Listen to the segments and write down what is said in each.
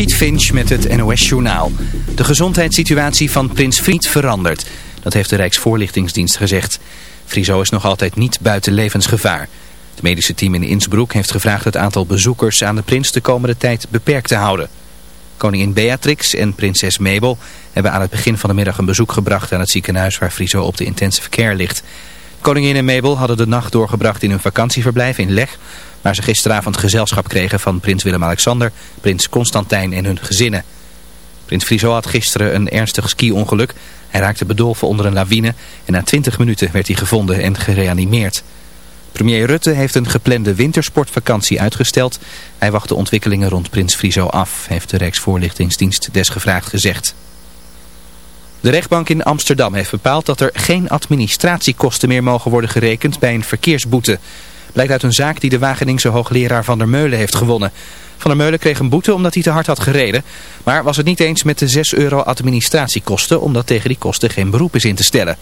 Rachid Finch met het NOS-journaal. De gezondheidssituatie van prins Fried verandert. Dat heeft de Rijksvoorlichtingsdienst gezegd. Friso is nog altijd niet buiten levensgevaar. Het medische team in Innsbruck heeft gevraagd het aantal bezoekers aan de prins de komende tijd beperkt te houden. Koningin Beatrix en prinses Mabel hebben aan het begin van de middag een bezoek gebracht aan het ziekenhuis waar Friso op de intensive care ligt. Koningin en Mabel hadden de nacht doorgebracht in hun vakantieverblijf in Leg, waar ze gisteravond gezelschap kregen van prins Willem-Alexander, prins Constantijn en hun gezinnen. Prins Friso had gisteren een ernstig ski-ongeluk. Hij raakte bedolven onder een lawine en na 20 minuten werd hij gevonden en gereanimeerd. Premier Rutte heeft een geplande wintersportvakantie uitgesteld. Hij wacht de ontwikkelingen rond Prins Friso af, heeft de Rijksvoorlichtingsdienst desgevraagd gezegd. De rechtbank in Amsterdam heeft bepaald dat er geen administratiekosten meer mogen worden gerekend bij een verkeersboete. Blijkt uit een zaak die de Wageningse hoogleraar Van der Meulen heeft gewonnen. Van der Meulen kreeg een boete omdat hij te hard had gereden. Maar was het niet eens met de 6 euro administratiekosten omdat tegen die kosten geen beroep is in te stellen.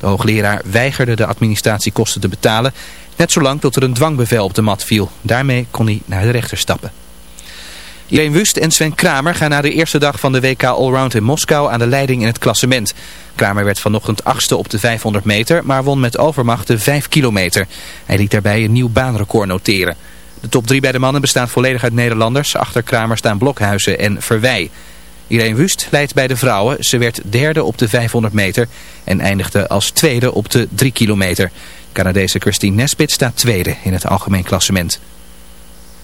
De hoogleraar weigerde de administratiekosten te betalen. Net zolang tot er een dwangbevel op de mat viel. Daarmee kon hij naar de rechter stappen. Irene Wust en Sven Kramer gaan na de eerste dag van de WK Allround in Moskou aan de leiding in het klassement. Kramer werd vanochtend achtste op de 500 meter, maar won met overmacht de 5 kilometer. Hij liet daarbij een nieuw baanrecord noteren. De top 3 bij de mannen bestaat volledig uit Nederlanders. Achter Kramer staan Blokhuizen en Verwij. Irene Wust leidt bij de vrouwen. Ze werd derde op de 500 meter en eindigde als tweede op de 3 kilometer. Canadese Christine Nesbit staat tweede in het algemeen klassement.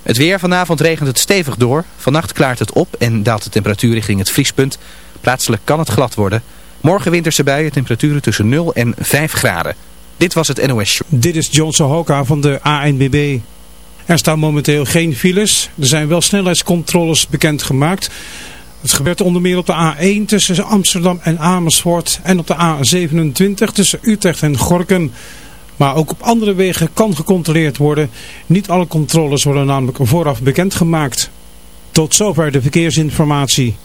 Het weer vanavond regent het stevig door. Vannacht klaart het op en daalt de temperatuur richting het vriespunt. Plaatselijk kan het glad worden. Morgen winterse buien, temperaturen tussen 0 en 5 graden. Dit was het NOS Show. Dit is John Sohoka van de ANBB. Er staan momenteel geen files. Er zijn wel snelheidscontroles bekendgemaakt. Het gebeurt onder meer op de A1 tussen Amsterdam en Amersfoort en op de A27 tussen Utrecht en Gorken. Maar ook op andere wegen kan gecontroleerd worden. Niet alle controles worden namelijk vooraf bekendgemaakt. Tot zover de verkeersinformatie.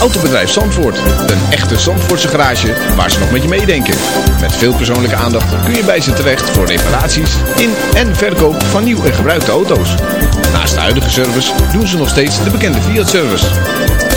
Autobedrijf Zandvoort. Een echte Zandvoortse garage waar ze nog met je meedenken. Met veel persoonlijke aandacht kun je bij ze terecht voor reparaties in en verkoop van nieuw en gebruikte auto's. Naast de huidige service doen ze nog steeds de bekende Fiat-service.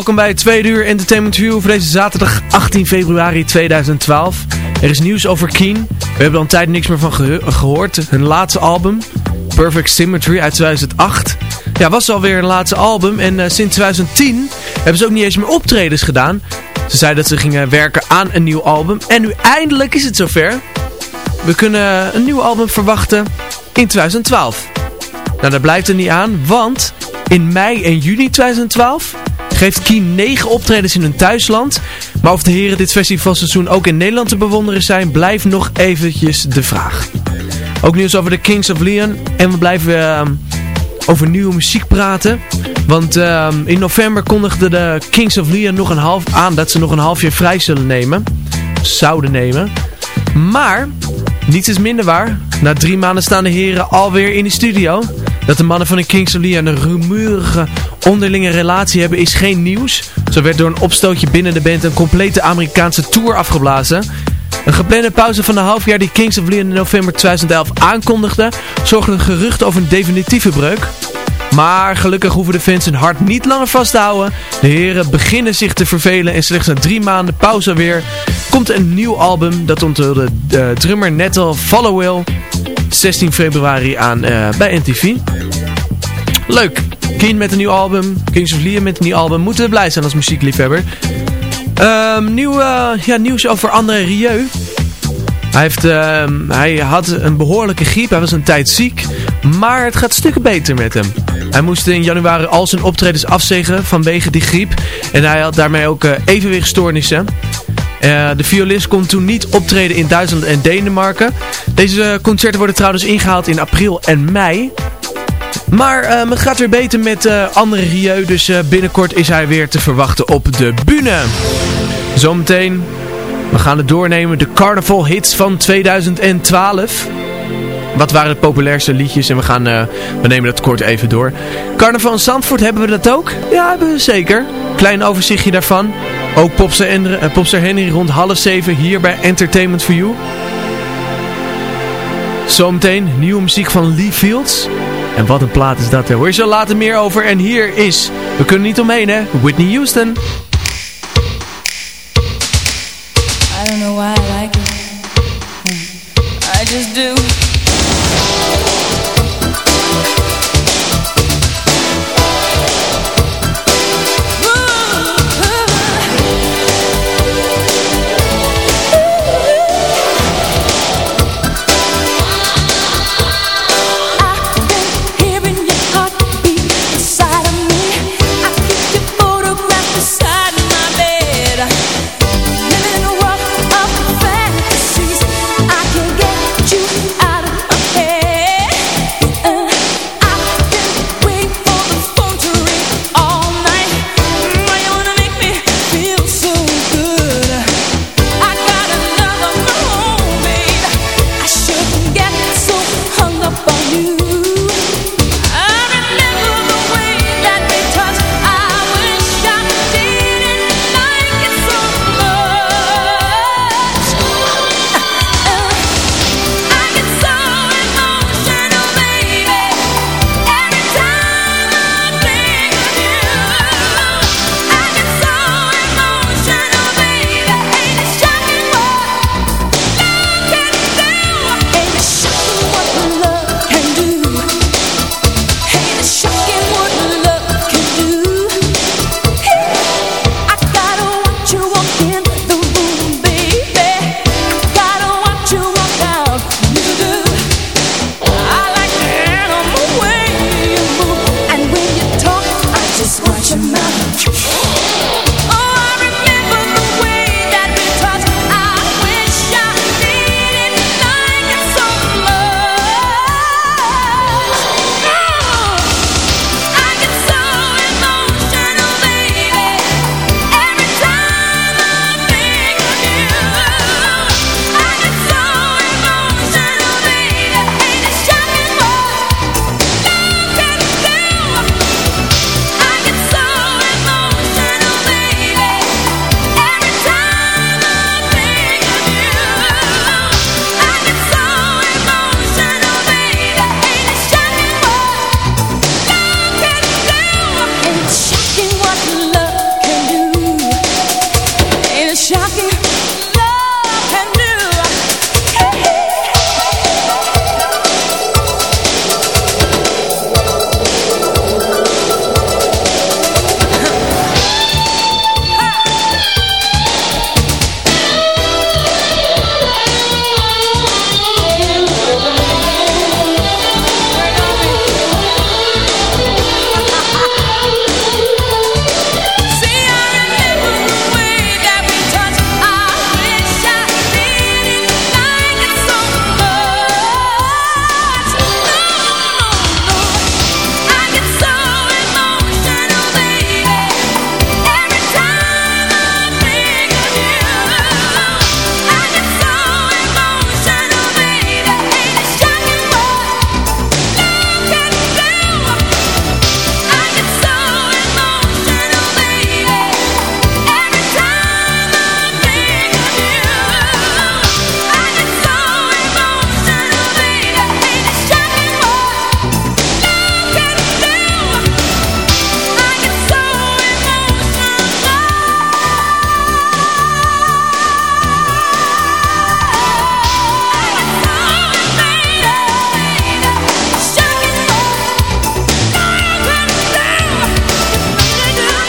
Welkom bij het tweede uur Entertainment View voor deze zaterdag 18 februari 2012. Er is nieuws over Keen. We hebben al een tijd niks meer van gehoord. Hun laatste album, Perfect Symmetry uit 2008. Ja, was alweer een laatste album. En uh, sinds 2010 hebben ze ook niet eens meer optredens gedaan. Ze zeiden dat ze gingen werken aan een nieuw album. En nu eindelijk is het zover. We kunnen een nieuw album verwachten in 2012. Nou, dat blijft er niet aan, want in mei en juni 2012 geeft Keen 9 optredens in hun thuisland. Maar of de heren dit festivalseizoen ook in Nederland te bewonderen zijn, blijft nog eventjes de vraag. Ook nieuws over de Kings of Leon. En we blijven uh, over nieuwe muziek praten. Want uh, in november kondigde de Kings of Leon nog een half aan dat ze nog een half jaar vrij zullen nemen. Zouden nemen. Maar, niets is minder waar. Na drie maanden staan de heren alweer in de studio. Dat de mannen van de Kings of Leon een rumoerige onderlinge relatie hebben is geen nieuws. Zo werd door een opstootje binnen de band een complete Amerikaanse tour afgeblazen. Een geplande pauze van een half jaar die Kings of Leon in november 2011 aankondigde, zorgde een gerucht over een definitieve breuk. Maar gelukkig hoeven de fans hun hart niet langer vast te houden. De heren beginnen zich te vervelen en slechts na drie maanden pauze weer komt een nieuw album dat onder de uh, drummer Nettle Followell 16 februari aan uh, bij NTV. Leuk! Keen met een nieuw album, Kings of Leon met een nieuw album. Moeten we blij zijn als muziekliefhebber. Um, nieuw, uh, ja, nieuws over André Rieu. Hij, heeft, uh, hij had een behoorlijke griep, hij was een tijd ziek, maar het gaat stukken beter met hem. Hij moest in januari al zijn optredens afzeggen vanwege die griep en hij had daarmee ook uh, evenwichtstoornissen. Uh, de violist kon toen niet optreden in Duitsland en Denemarken. Deze concerten worden trouwens ingehaald in april en mei. Maar het gaat weer beter met uh, andere Rieu, dus binnenkort is hij weer te verwachten op de bühne. Zometeen, we gaan het doornemen, de carnaval hits van 2012. Wat waren de populairste liedjes en we, gaan, we nemen dat kort even door. Carnaval in Zandvoort, hebben we dat ook? Ja, hebben we zeker. Klein overzichtje daarvan. Ook Popster, en, Popster Henry rond half zeven hier bij Entertainment for You. Zometeen nieuwe muziek van Lee Fields. En wat een plaat is dat. Hoor je zo later meer over. En hier is, we kunnen niet omheen, hè, Whitney Houston. I don't know why I like it. I just do.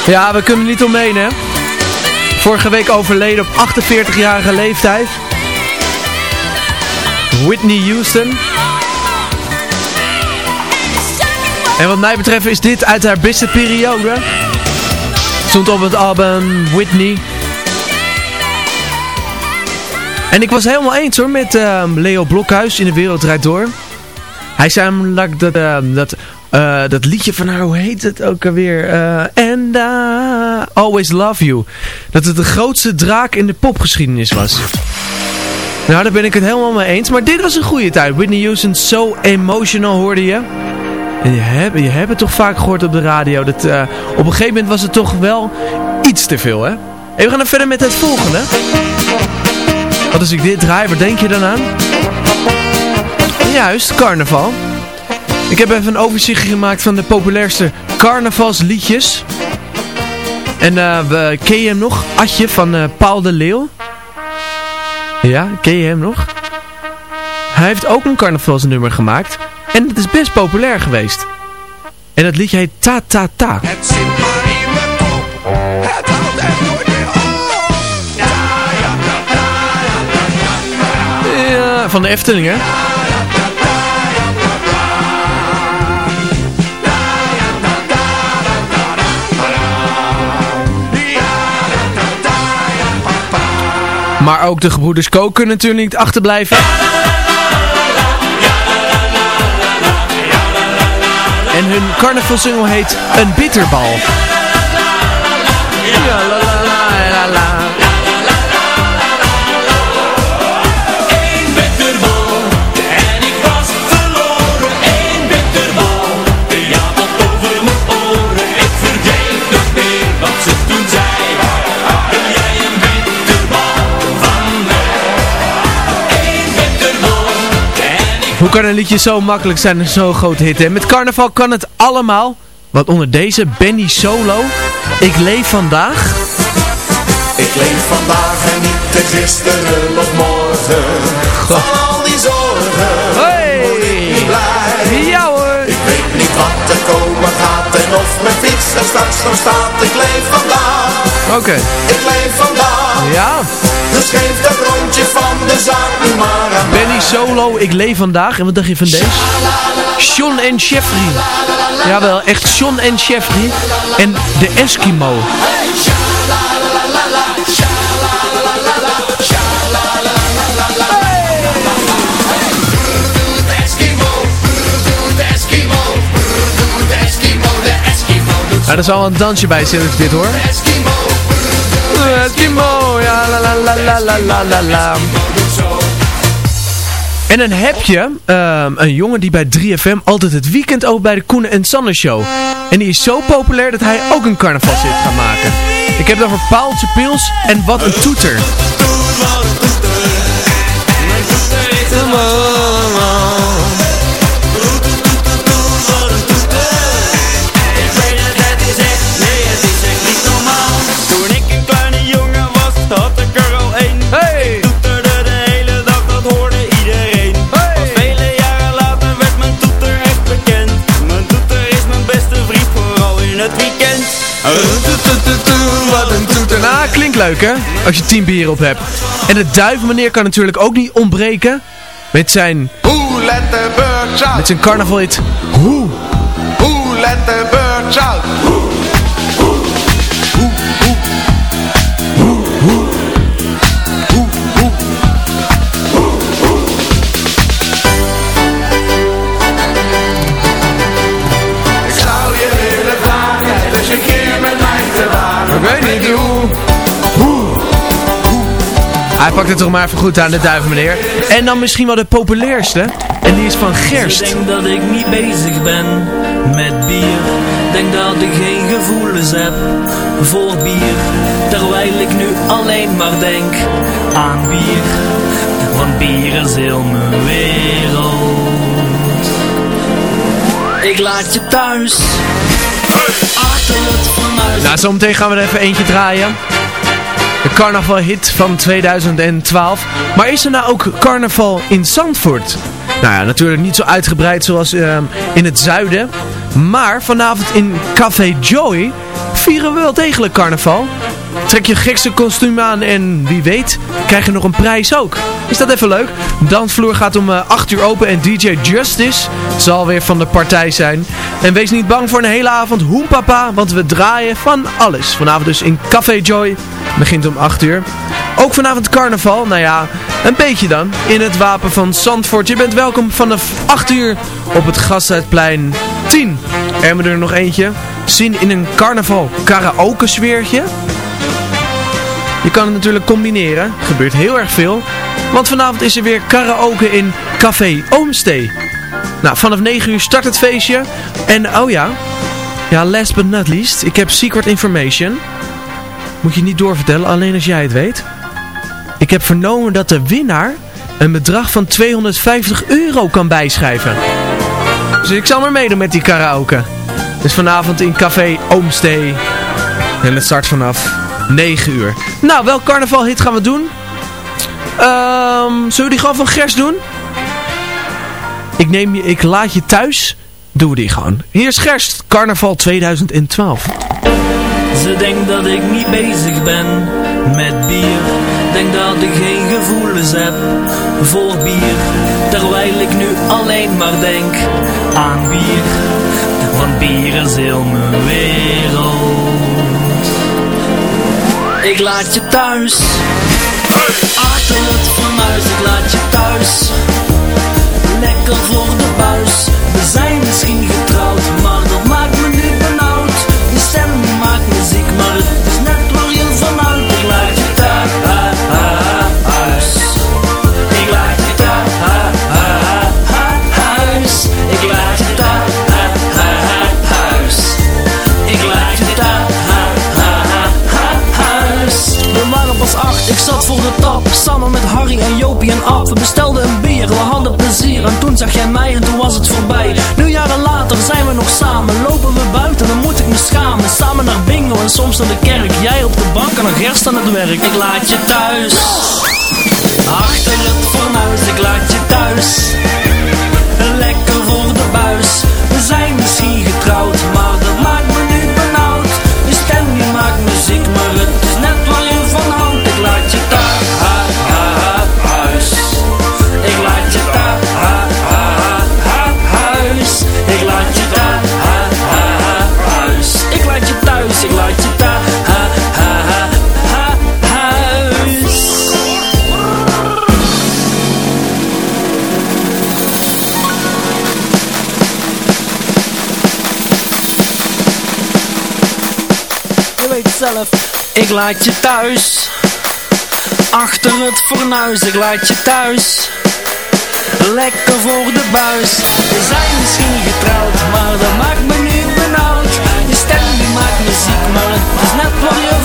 Ja, we kunnen niet omheen, hè. Vorige week overleden op 48-jarige leeftijd. Whitney Houston. En wat mij betreft is dit uit haar beste periode. Stond op het album Whitney. En ik was helemaal eens hoor met uh, Leo Blokhuis in de Wereld Draait Door. Hij zei dat, uh, dat, uh, dat liedje van haar, hoe heet het ook alweer? Uh, And I Always Love You. Dat het de grootste draak in de popgeschiedenis was. Nou, daar ben ik het helemaal mee eens. Maar dit was een goede tijd. Whitney Houston, So Emotional hoorde je. En je hebt, je hebt het toch vaak gehoord op de radio. Dat, uh, op een gegeven moment was het toch wel iets te veel, hè? En we gaan dan verder met het volgende. Wat als ik dit draai, waar denk je dan aan? Juist, carnaval. Ik heb even een overzicht gemaakt van de populairste carnavalsliedjes. En uh, we, ken je hem nog? Atje van uh, Paul de Leeuw. Ja, ken je hem nog? Hij heeft ook een carnavalsnummer gemaakt. En het is best populair geweest. En het liedje heet Ta Ta Ta. Het zit maar in mijn kop. Het houdt echt nooit meer op. Ja, van de Efteling hè. Maar ook de gebroeders Kook kunnen natuurlijk niet achterblijven. En hun carnavalsingel heet Een Bitterbal. Hoe kan een liedje zo makkelijk zijn en zo'n groot hit? Hè? Met carnaval kan het allemaal. Want onder deze Benny Solo. Ik leef vandaag. Ik leef vandaag en niet te gisteren of morgen. Van al die zorgen Hey! ik niet blij. Ja hoor. Ik weet niet wat er komen gaat en of mijn fiets er straks nog staat. Ik leef vandaag, Oké. ik leef vandaag. Ja. Dus geef dat rondje van de zaak nu maar aan. Benny Solo, ik leef vandaag. En wat dacht je van deze? Sean en Jeffrey. Jawel, echt Sean en Jeffrey. En de Eskimo. Eskimo, de Eskimo, de Eskimo, de Eskimo, de Nou, er zal wel een dansje bij zitten dit hoor. Eskimo, ja la la la la la la la. En dan heb je een jongen die bij 3FM altijd het weekend ook bij de Koen en Sander show. En die is zo populair dat hij ook een carnavalshit gaat maken. Ik heb het over Paaltje Pils en Wat een Toeter. Wat een toeter. Nou, klinkt leuk hè, als je 10 bier op hebt. En de duivenmeneer kan natuurlijk ook niet ontbreken. Met zijn, Who let the birds out? met zijn carnavalhit. Hoe? Who let the birds out? Hij pakt het toch maar even goed aan, de duivenmeneer. En dan misschien wel de populairste. En die is van Gerst. Denk dat ik niet bezig ben met bier Denk dat ik geen gevoelens heb voor bier Terwijl ik nu alleen maar denk aan bier Want bier is heel mijn wereld Ik laat je thuis Achter het fornuis Nou, zometeen gaan we er even eentje draaien. Carnavalhit van 2012. Maar is er nou ook carnaval in Zandvoort? Nou ja, natuurlijk niet zo uitgebreid zoals ehm, in het zuiden. Maar vanavond in Café Joy vieren we wel degelijk carnaval. Trek je gekste kostuum aan en wie weet, krijg je nog een prijs ook. Is dat even leuk? Dansvloer gaat om 8 uur open en DJ Justice zal weer van de partij zijn. En wees niet bang voor een hele avond hoempapa, want we draaien van alles. Vanavond dus in Café Joy, begint om 8 uur. Ook vanavond carnaval, nou ja, een beetje dan, in het Wapen van Zandvoort. Je bent welkom vanaf 8 uur op het Gasthuisplein 10. En we er nog eentje, zin in een carnaval karaoke sfeertje. Je kan het natuurlijk combineren, gebeurt heel erg veel. Want vanavond is er weer karaoke in Café Oomstee. Nou, vanaf 9 uur start het feestje. En oh ja, ja, last but not least, ik heb secret information. Moet je niet doorvertellen, alleen als jij het weet. Ik heb vernomen dat de winnaar een bedrag van 250 euro kan bijschrijven. Dus ik zal maar meedoen met die karaoke. Dus vanavond in Café Oomstee. En het start vanaf 9 uur. Nou, welk carnavalhit gaan we doen? Ehm, zullen we die gewoon van Gers doen? Ik, neem je, ik laat je thuis. Doen we die gewoon. Hier is Gerst, carnaval 2012. Ze denkt dat ik niet bezig ben met bier. Denk dat ik geen gevoelens heb voor bier. Terwijl ik nu alleen maar denk aan bier. Want bier is heel mijn wereld. Ik laat je thuis. Achter het fornuis, ik laat je thuis. Lekker voor de buis. We zijn misschien getrouwd, zat voor de tap. Samen met Harry en Jopie en Ab. We bestelden een bier, we hadden plezier. En toen zag jij mij en toen was het voorbij. Nu jaren later zijn we nog samen. Lopen we buiten, dan moet ik me schamen. Samen naar bingo en soms naar de kerk. Jij op de bank en nog gerst aan het werk. Ik laat je thuis. Achter het fornuis, ik laat je thuis. Laat je thuis. Achter het fornuis, ik laat je thuis. Lekker voor de buis. We zijn misschien getrouwd, maar dat maakt me niet benauwd. Je stem die maakt muziek, maar het is net waar je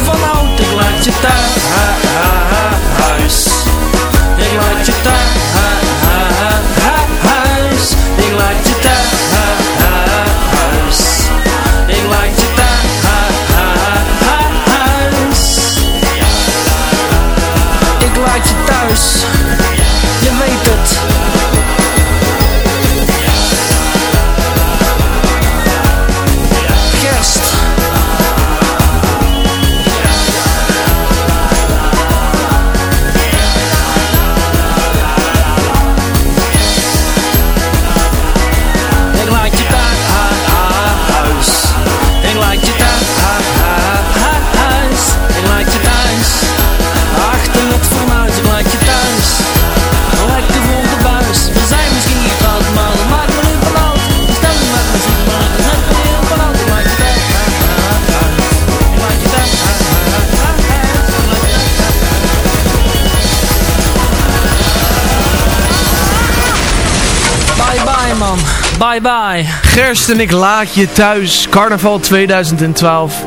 Bye bye. Gerst en ik laat je thuis. Carnaval 2012.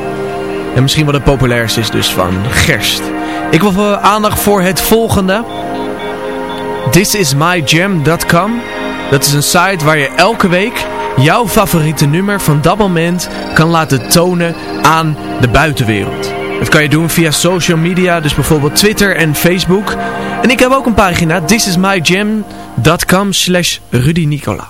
En misschien wat het populairste is dus van Gerst. Ik wil aandacht voor het volgende. Thisismyjam.com Dat is een site waar je elke week jouw favoriete nummer van dat moment kan laten tonen aan de buitenwereld. Dat kan je doen via social media, dus bijvoorbeeld Twitter en Facebook. En ik heb ook een pagina, thisismyjam.com slash Rudy Nicola.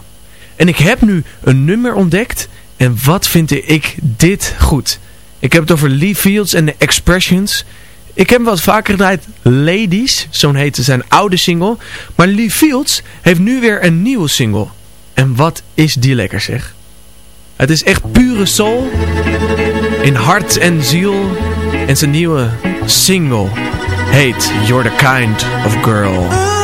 En ik heb nu een nummer ontdekt. En wat vind ik dit goed. Ik heb het over Lee Fields en de Expressions. Ik heb wat vaker gedraaid Ladies, zo'n heette zijn oude single. Maar Lee Fields heeft nu weer een nieuwe single. En wat is die lekker zeg. Het is echt pure soul. In hart en ziel. En zijn nieuwe single heet You're the Kind of Girl.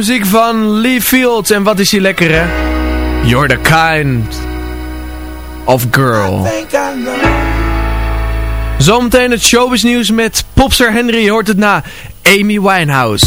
muziek van Lee Fields. En wat is die lekker, hè? You're the kind of girl. Zometeen het showbiz nieuws met popster Henry. hoort het na Amy Winehouse.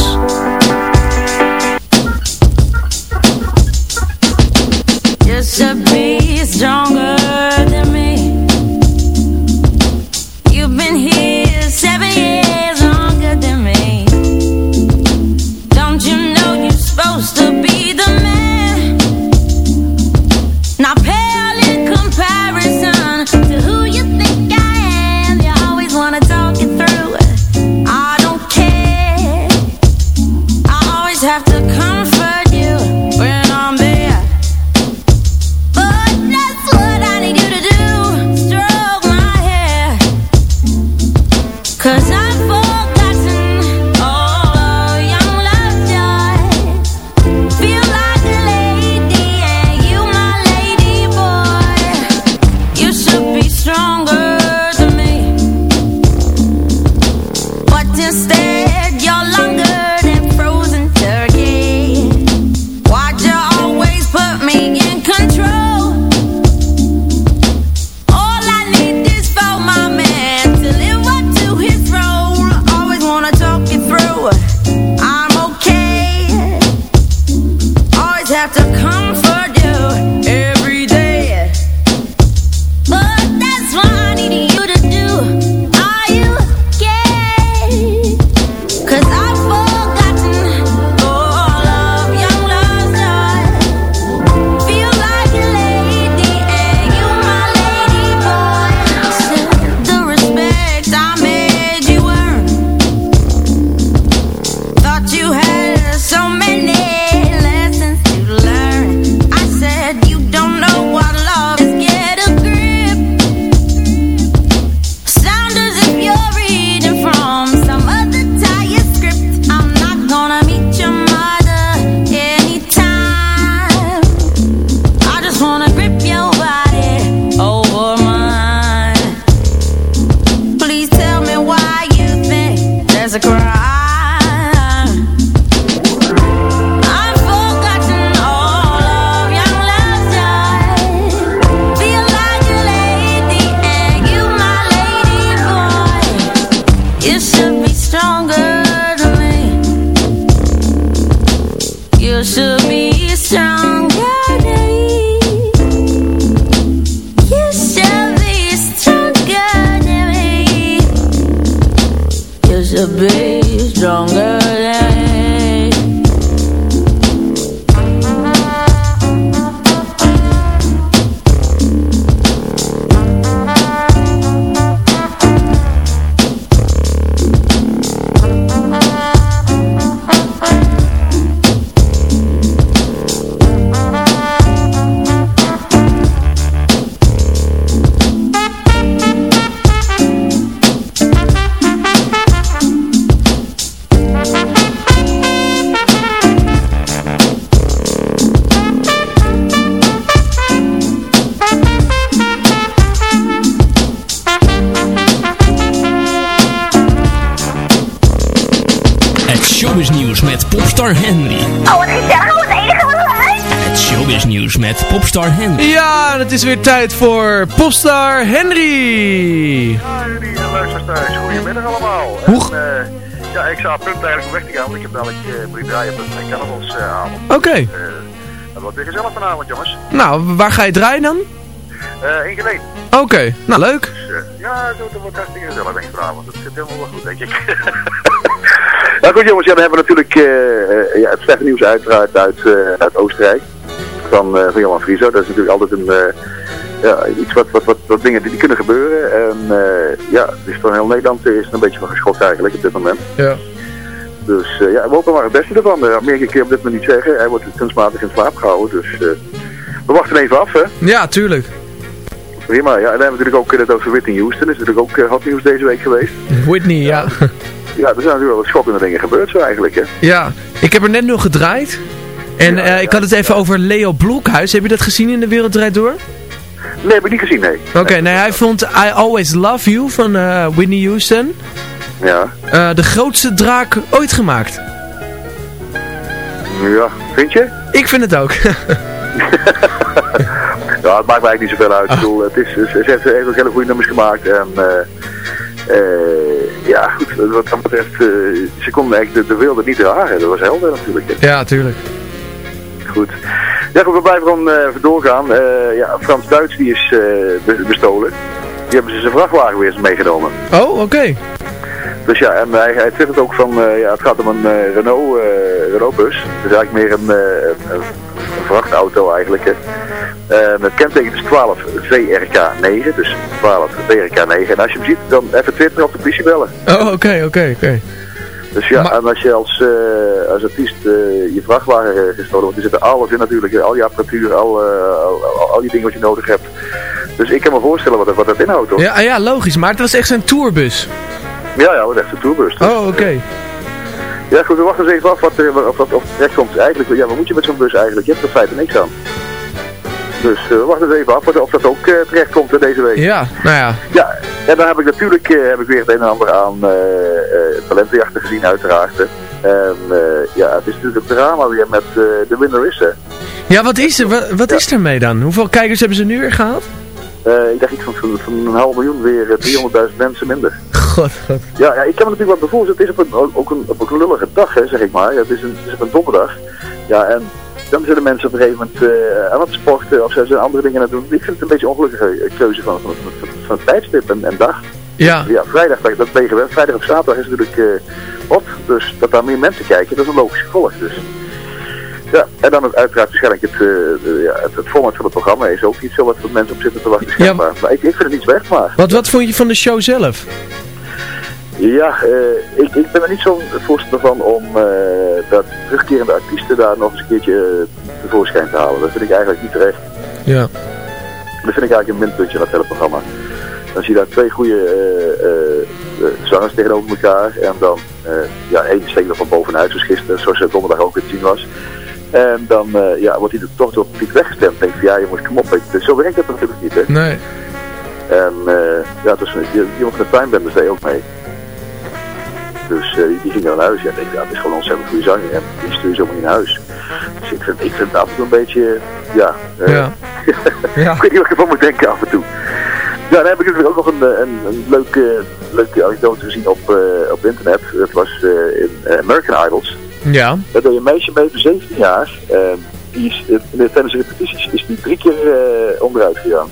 Cause I to be stronger popstar Henry. Ja, het is weer tijd voor Popstar Henry. Ja, de luisteraars thuis. Goedemiddag allemaal. Hoe- En, eh, ja, ik sta op punt eigenlijk om weg te gaan, want ik heb dadelijk uh, moet ik draaien op een carnavalsavond. Oké. Eh, dat wordt weer gezellig vanavond, jongens. Nou, waar ga je draaien dan? Eh in Geleen. Oké, nou leuk. Dus, eh, ja, dat dat wordt hartstikke gezellig, denk ik vanavond. Dat zit helemaal wel goed, denk ik. nou goed, jongens, ja, dan hebben we natuurlijk eh, eh, ja, het slechte nieuws uiteraard uit, eh, uit Oostenrijk. Van, eh van Johan Frieso. Dat is natuurlijk altijd een... eh, ja, iets wat, wat, wat, wat dingen die, kunnen gebeuren. En eh, ja, dus van heel Nederland is er een beetje van geschokt eigenlijk op dit moment. Ja. Dus ja, we hopen maar het beste ervan. Uh, meer keer op dit moment niet zeggen. Hij wordt kunstmatig in slaap gehouden. Dus we wachten even af, hè. Ja, tuurlijk. Prima. Ja, en dan hebben we natuurlijk ook het over Whitney Houston. is natuurlijk ook hot nieuws deze week geweest. Whitney, ja. Ja, er zijn natuurlijk wel wat schokkende dingen gebeurd zo eigenlijk, hè. Ja, ik heb er net nog gedraaid. En eh, ik had het even over Leo Blokhuis. Heb je dat gezien in De Wereld Door? Nee, heb ik niet gezien, nee. Oké, nee, hij vond I Always Love You van eh, Whitney Houston Ja. eh, de grootste draak ooit gemaakt. Ja, vind je? Ik vind het ook. Ja, het maakt mij eigenlijk niet zoveel uit. Ik bedoel, het is, ze, heeft ook hele goede nummers gemaakt. En ja, goed, wat dat betreft, ze konden eigenlijk de, de wilde niet dragen. Dat was helder natuurlijk. ja, tuurlijk. Goed. Ja, goed, we blijven gewoon eh, doorgaan. Eh, ja, Frans Duits die is eh, be- bestolen. Die hebben ze zijn vrachtwagen weer eens meegenomen. Oh, oké. Dus ja, en hij, hij twittert ook van, ja, het gaat om een Renault, eh, Renault bus. Het is eigenlijk meer een, een, vrachtauto eigenlijk. Hè. Het kenteken is 12 VRK9, dus 12 VRK9. En als je hem ziet, dan even twitteren of de politie bellen. Oh, oké, oké, oké. Dus ja, en als je als, eh, als artiest eh, je vrachtwagen eh, gestolen wordt, er zit er alles in natuurlijk. Al je apparatuur, al, eh, al, al, al die dingen wat je nodig hebt. Dus ik kan me voorstellen wat, dat- wat dat inhoudt hoor. Ja, ja, logisch. Maar het was echt zijn tourbus. Ja, ja, wat echt een tourbus. Dus, Oh, oké. Ja goed, we wachten eens even af wat, er- of, of, of terecht komt. Eigenlijk, ja, wat moet je met zo'n bus eigenlijk? Je hebt er feite niks aan. Dus eh, we wachten eens even af of dat ook uh, terecht komt deze week. Ja, nou ja. Ja, en dan heb ik natuurlijk eh, heb ik weer het een en ander aan eh eh, talentenjachten gezien uiteraard. En eh, ja, het is natuurlijk een drama weer met eh, de winner is hè. Ja, wat is er, wat, wat is er mee dan? Hoeveel kijkers hebben ze nu weer gehaald? Eh, ik dacht iets van, van, van een half miljoen weer eh, 300.000 mensen minder. God, god. Ja, ja, ik kan me natuurlijk wat bevoelen. Het is op een, ook een, op een lullige dag, hè, zeg ik maar. Ja, het, is een, het is op een donderdag. Ja, en dan zullen mensen op een gegeven moment eh, aan het sporten of ze zijn andere dingen aan het doen. Ik vind het een beetje een ongelukkige eh, keuze van, van, van, van het tijdstip en, en dag. Ja. Ja, vrijdag, dat, dat ben je. Vrijdag of zaterdag is natuurlijk eh op. Dus dat daar meer mensen kijken, dat is een logisch gevolg. Dus. Ja, en dan uiteraard waarschijnlijk het, eh, de- ja, het, het format van het programma is ook iets zo wat mensen op zitten te wachten. schijnbaar. Maar ik, ik vind het niet slecht, maar... Wat, wat vond je van de show zelf? Ja, eh, ik, ik ben er niet zo'n voorstander van om eh, dat terugkerende artiesten daar nog eens een keertje eh, tevoorschijn te halen. Dat vind ik eigenlijk niet terecht. Ja. Dat vind ik eigenlijk een minpuntje van het hele programma. Dan zie je daar twee goede eh, zangers tegenover elkaar. En dan, ja, één steekt er van bovenuit, zoals gisteren, zoals het donderdag ook te zien was. En dan ja, wordt hij er toch door het publiek weggestemd. Denk je, ja jongens, kom op. je. Zo werkt dat natuurlijk niet, hè. Nee. En ja, dus, die jongen van de Timebenders deed ook mee. Dus eh, die, ging naar huis. Ik denk, ja, het is gewoon ontzettend goede zanger. En die stuur je zomaar niet naar huis. Dus ik vind, ik vind het af en toe een beetje, ja... eh, Ja. ja. ik weet niet wat ik ervan moet denken af en toe. Ja, dan heb ik natuurlijk ook nog een, een, een leuke, leuke anekdote gezien op, op internet. Dat was in American Idols. Ja. Daar deed een meisje mee van 17 jaar. die is, tijdens de repetities is die drie keer onderuit gegaan.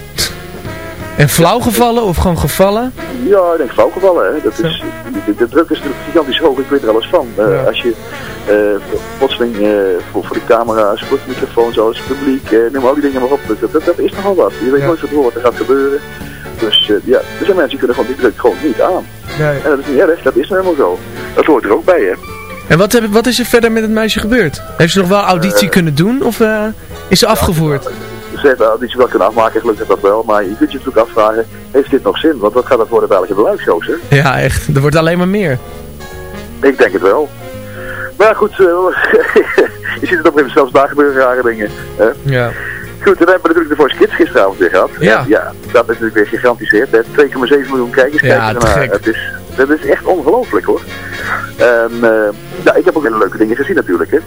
En flauw gevallen of gewoon gevallen? Ja, ik denk flauwgevallen. Hè. Dat is, de, de druk is natuurlijk gigantisch hoog, ik weet er alles van. Eh, Ja. Als je eh, plotseling eh, voor, voor de camera's, voor de microfoons, alles, publiek, eh, noem al die dingen maar op. Dat, dat, dat is nogal wat. Je weet Ja. nooit wat er gaat gebeuren. Dus ja, er zijn mensen die kunnen gewoon die druk gewoon niet aan. Nee. En dat is niet erg, dat is nou helemaal zo. Dat hoort er ook bij, hè. En wat, heb, wat is er verder met het meisje gebeurd? Heeft ze nog wel auditie kunnen doen of is ze afgevoerd? Heeft de auditie wel kunnen afmaken, gelukkig dat wel. Maar je kunt je natuurlijk afvragen, heeft dit nog zin? Want wat gaat dat worden in de live-shows, hè? Ja, echt. Er wordt alleen maar meer. Ik denk het wel. Maar goed, eh, je ziet het op een zelfs daar gebeuren rare dingen. Hè? Ja. Goed, hebben we natuurlijk de Voice Kids gisteravond weer gehad. Ja. En ja, dat is natuurlijk weer gigantisch. hè. 2,7 miljoen kijkers Ja, kijken ernaar. Het is, dat is echt ongelooflijk hoor. En eh, ja, ik heb ook hele leuke dingen gezien natuurlijk. Hè.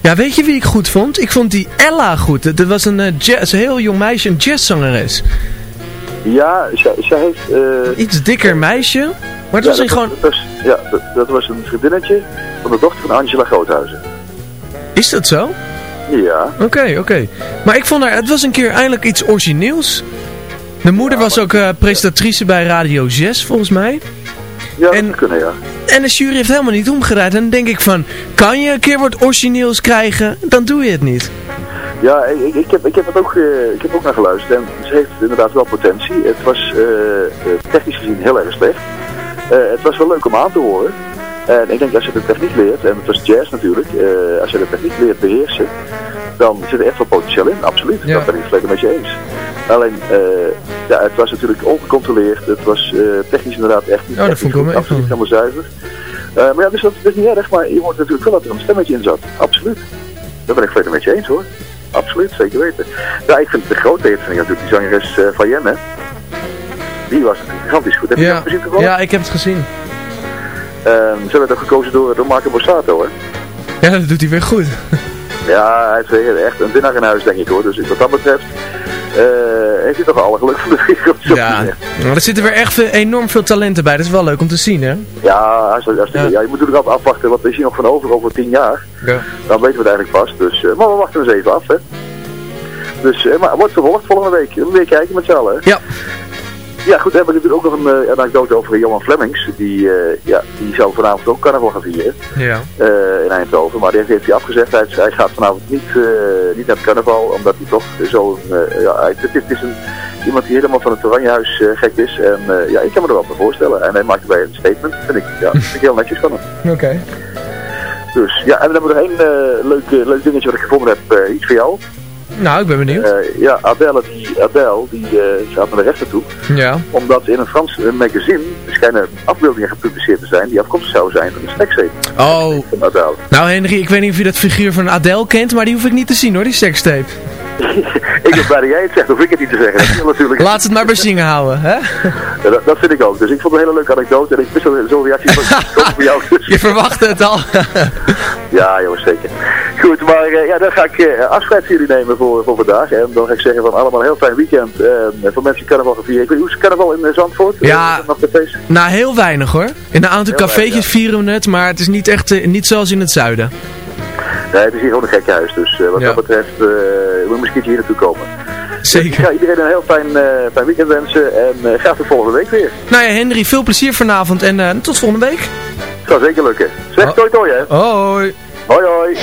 Ja, weet je wie ik goed vond? Ik vond die Ella goed. Dat was een, eh, jazz, een heel jong meisje, een jazzzangeres. Ja, zij, zij heeft... eh, Iets dikker meisje. Maar het ja, was dat, gewoon... was, ja, dat, dat was een vriendinnetje van de dochter van Angela Groothuizen. Is dat zo? Ja. Oké, oké. Maar ik vond haar, het was een keer eindelijk iets origineels. De moeder was ook eh, presentatrice bij Radio 6, volgens mij. Ja, En- kunnen, ja. En de jury heeft helemaal niet omgedraaid. En dan denk ik van, kan je een keer wat origineels krijgen, dan doe je het niet. Ja, ik, ik, heb, ik, heb het ook, eh, ik heb ook naar geluisterd en ze heeft inderdaad wel potentie. Het was eh, eh, technisch gezien heel erg slecht. Het was wel leuk om aan te horen. En ik denk als je de techniek leert, en het was jazz natuurlijk, eh, als je de techniek leert beheersen, dan zit er echt wel potentieel in, absoluut. Ja. Dat ben ik het volledig met je eens. Alleen, eh, ja, het was natuurlijk ongecontroleerd, het was eh, technisch inderdaad echt niet, Oh, dat echt vond niet ik wel goed, absoluut helemaal zuiver. Maar ja, dus dat, dat is niet erg, maar je hoort natuurlijk wel dat er een stemmetje in zat, absoluut. Dat ben ik volledig met je eens hoor. Absoluut, zeker weten. Ja, ik vind de vind ik natuurlijk die zangeres van Jem, hè. Die was gigantisch goed. Heb je Ja, dat gezien ja, ik heb het gezien. Ehm, ze werd ook gekozen door, door Marco Borsato, hè. Ja, dat doet hij weer goed. Ja, hij is weer echt een winnaar in huis, denk ik hoor. Dus wat dat betreft eh, heeft hij toch alle geluk van de wereld. Ja, maar er zitten weer echt enorm veel talenten bij. Dat is wel leuk om te zien, hè? Ja, hartstikke, hartstikke- ja. je moet natuurlijk altijd afwachten, wat is hier nog van over over tien jaar? Ja. Dan weten we het eigenlijk vast. Dus, eh, maar we wachten eens even af, hè. Dus, eh, maar wordt vervolgd volgende week. We weer kijken met z'n allen, hè. Ja. Ja, goed, dan heb ik natuurlijk ook nog een, een anekdote over Johan Flemings. Die, eh, ja, die zou vanavond ook carnaval gaan vieren Ja. eh, in Eindhoven. Maar die heeft hij afgezegd. Hij, hij gaat vanavond niet, niet naar het carnaval, omdat hij toch zo... ja, het, is- het is een, iemand die helemaal van het Oranjehuis eh, gek is. En ja, ik kan me er wel bij voorstellen. En hij maakt erbij een statement, vind ik. Ja, vind ik heel netjes van hem. Oké. Dus ja, en dan hebben we nog één leuk, leuk dingetje wat ik gevonden heb. iets voor jou. Nou, ik ben benieuwd. Eh, ja, Adele, die, Adele, die eh, gaat naar de rechter toe. ja. Omdat in een Frans magazine schijnen afbeeldingen gepubliceerd te zijn die afkomstig zouden zijn van de stekzeep Oh, van Adele. nou Henry, ik weet niet of je dat figuur van Adele kent, maar die hoef ik niet te zien hoor, die sekstape. ik ben blij dat jij het zegt, hoef ik het niet te zeggen. Dat natuurlijk... Laat het maar bij zingen houden, hè? Ja, dat, dat vind ik ook. Dus ik vond het een hele leuke anekdote en ik wist zo'n zo reactie van voor jou. Je verwacht het al. ja, jongens, zeker. Goed, maar eh, ja, dan ga ik eh, afscheid van jullie nemen voor, voor vandaag. En dan ga ik zeggen van allemaal een heel fijn weekend. eh, voor mensen die carnaval gaan vieren. Ik weet hoe is het carnaval in Zandvoort? Ja. Nog nou, heel weinig hoor. In een aantal Heel cafeetjes weinig, vieren we het, maar het is niet echt niet zoals in het zuiden. Nee, het is hier gewoon een gekke huis. Dus eh, wat Ja. dat betreft eh moet je misschien hier naartoe komen. Dus ik Zeker. ga iedereen een heel fijn, eh, fijn weekend wensen. En graag tot volgende week weer. Nou ja, Henry, veel plezier vanavond en tot volgende week. Het zal zeker lukken. Zeg Oh. toi toi hè. Hoi. Hoi hoi.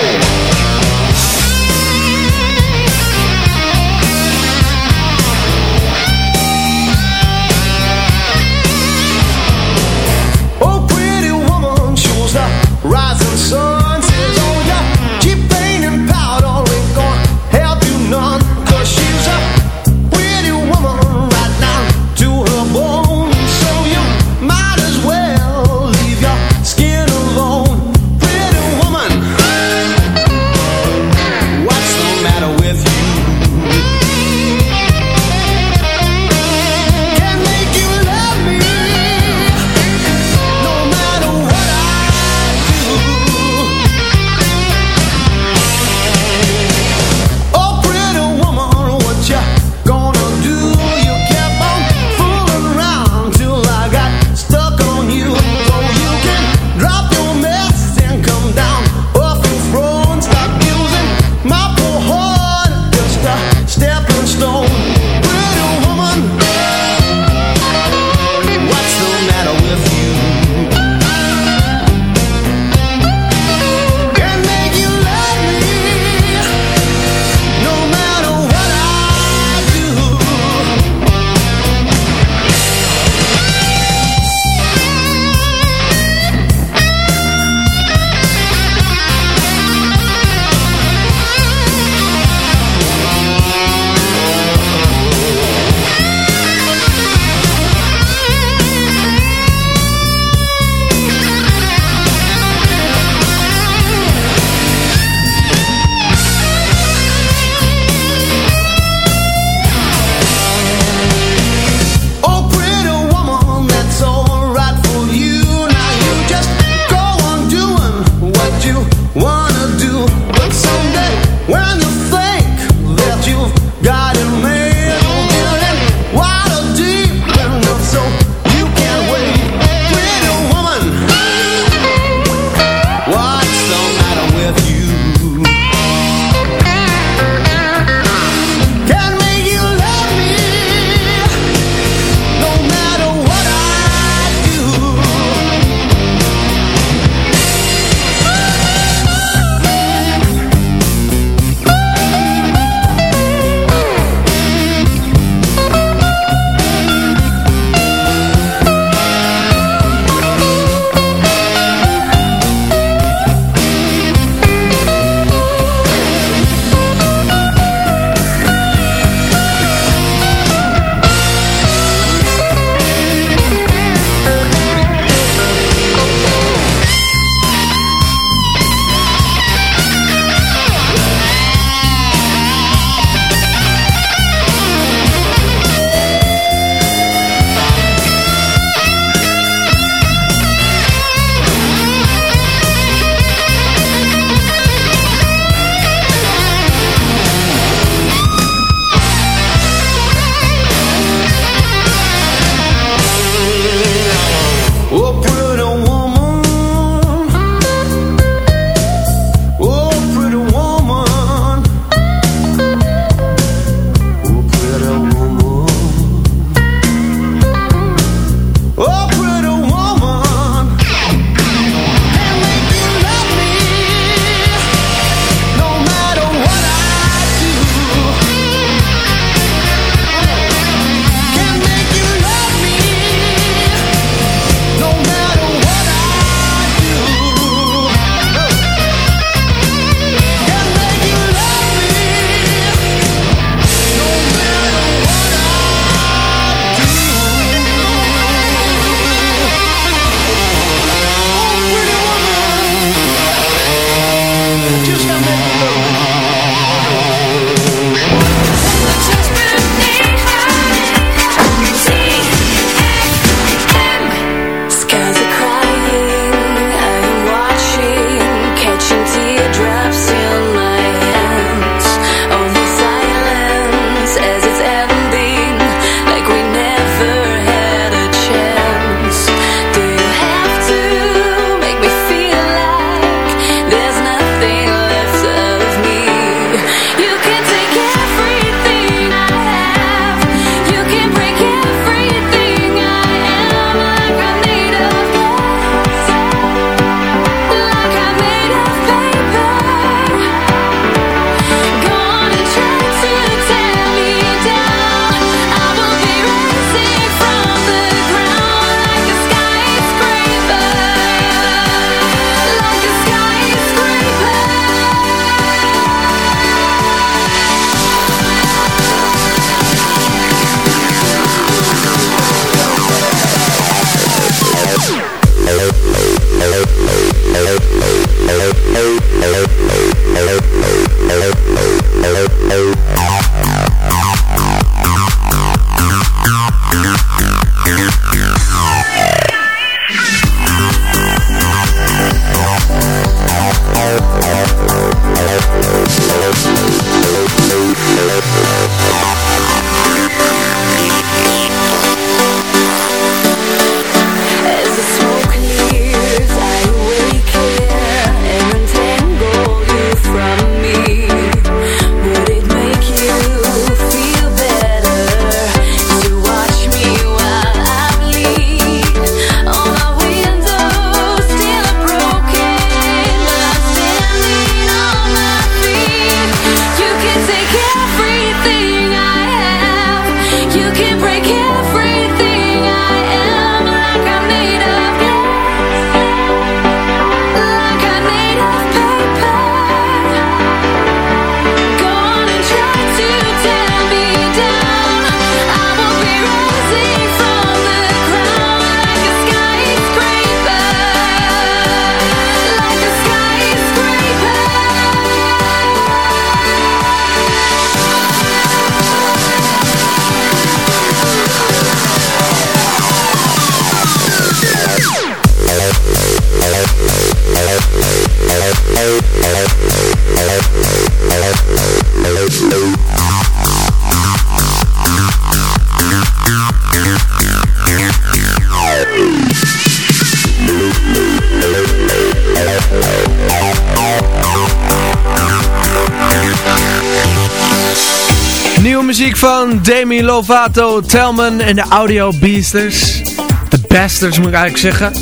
Lovato, Telman en de Audio Beasters. De Bastards moet ik eigenlijk zeggen.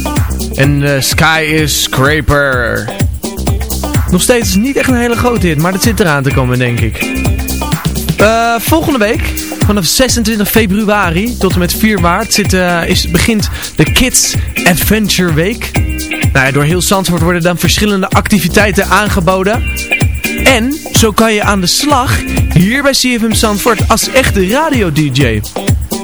En uh, Sky is Scraper. Nog steeds niet echt een hele grote hit, maar dat zit eraan te komen denk ik. Uh, volgende week, vanaf 26 februari tot en met 4 maart, zit, uh, is, begint de Kids Adventure Week. Nou ja, door heel Zandvoort worden dan verschillende activiteiten aangeboden. En zo kan je aan de slag hier bij CFM Zandvoort als echte radio-dj.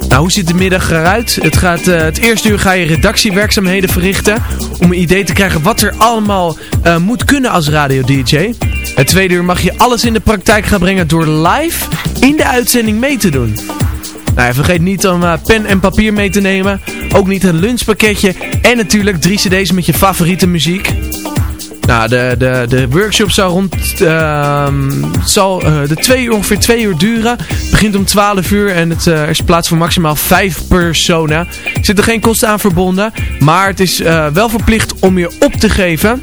Nou, hoe ziet de middag eruit? Het, gaat, uh, het eerste uur ga je redactiewerkzaamheden verrichten om een idee te krijgen wat er allemaal uh, moet kunnen als radio-dj. Het tweede uur mag je alles in de praktijk gaan brengen door live in de uitzending mee te doen. Nou, vergeet niet om uh, pen en papier mee te nemen. Ook niet een lunchpakketje. En natuurlijk drie cd's met je favoriete muziek. Nou, de, de, de workshop zal rond uh, zal, uh, de twee uur, ongeveer twee uur duren. Het begint om 12 uur en het uh, is plaats voor maximaal vijf personen. Er zitten geen kosten aan verbonden, maar het is uh, wel verplicht om je op te geven.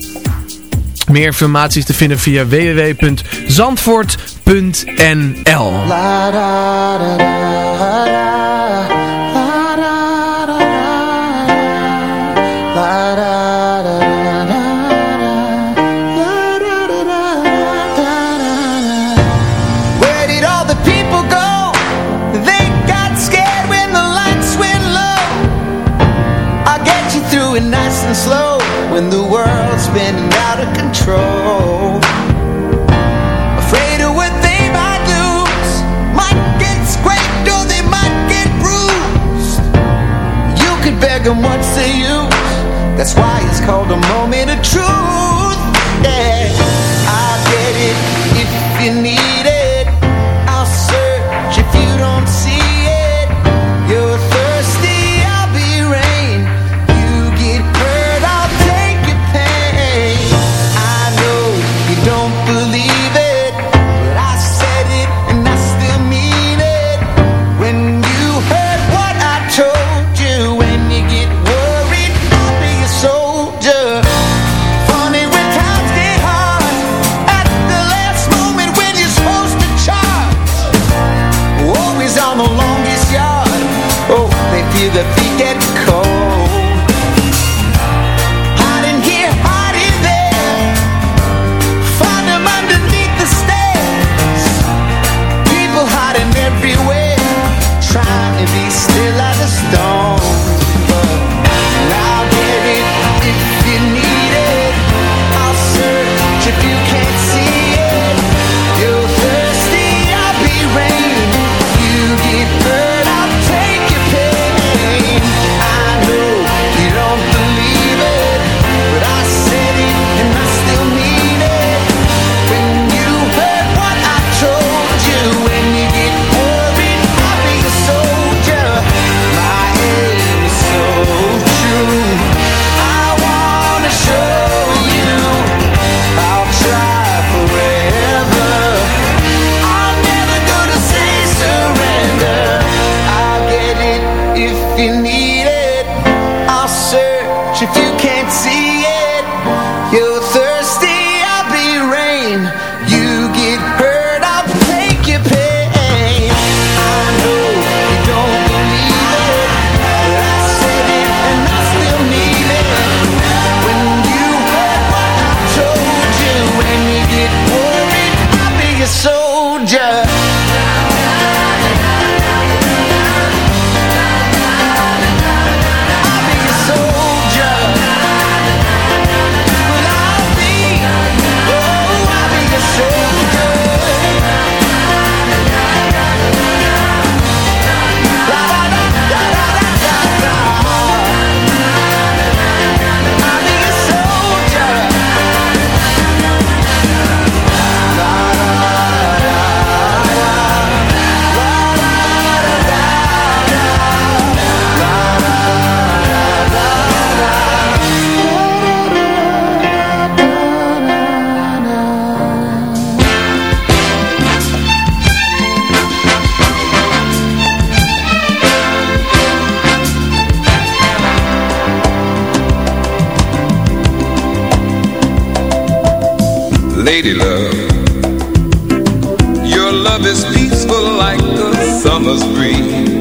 Meer informatie is te vinden via www.zandvoort.nl That's why it's called a moment the feet get love is peaceful like the summer's breeze.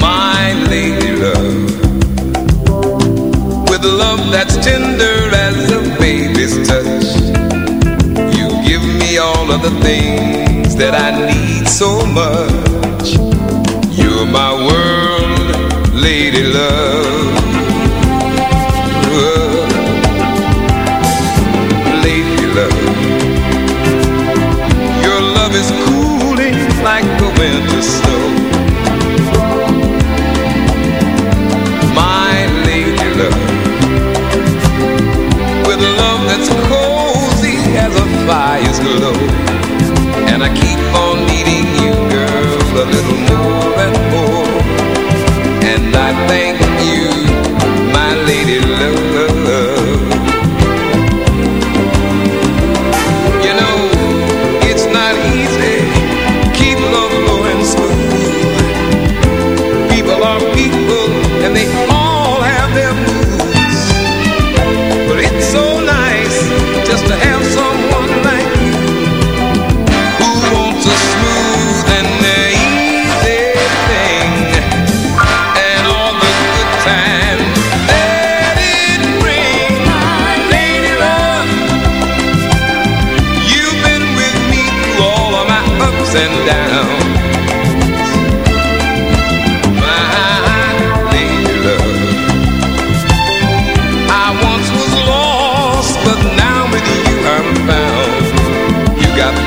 My lady love, with love that's tender as a baby's touch. You give me all of the things that I need so much.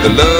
The love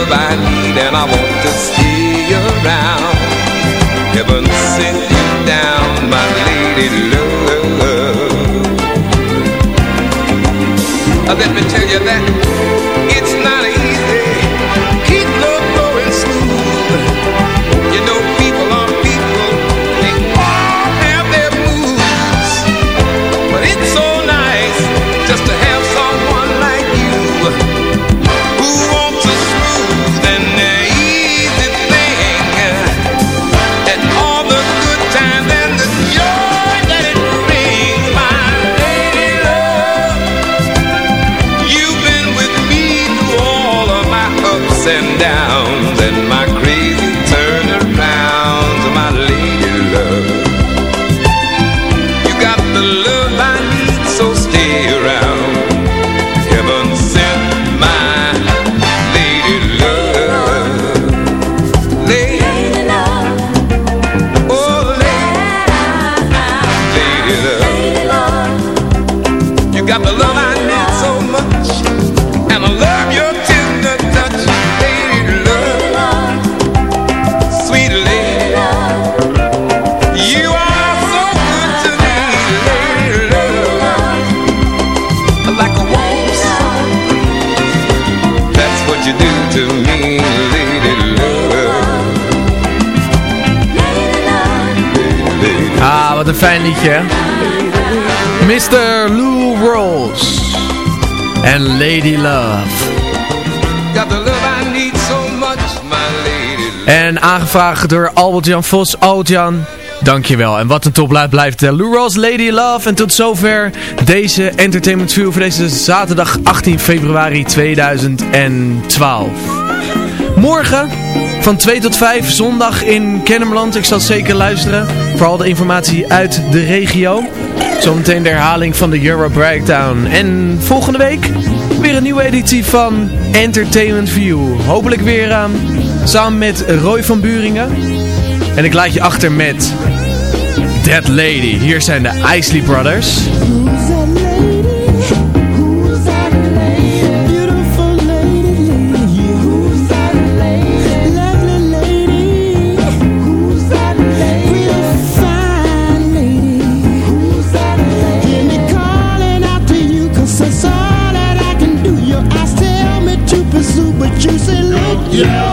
fijn liedje. hè? Mr. Lou Rolls. En Lady Love. Got the love I need so much, my lady En aangevraagd door Albert-Jan Vos. Albert-Jan, dankjewel. En wat een topluid blijft het. Lou Rolls, Lady Love. En tot zover deze Entertainment View voor deze zaterdag 18 februari 2012. Morgen van 2 tot 5, zondag in Kennemerland. Ik zal zeker luisteren voor al de informatie uit de regio. Zometeen de herhaling van de Euro Breakdown. En volgende week weer een nieuwe editie van Entertainment View. Hopelijk weer ehm, samen met Roy van Buringen. En ik laat je achter met Dead Lady. Hier zijn de Isley Brothers. Yeah,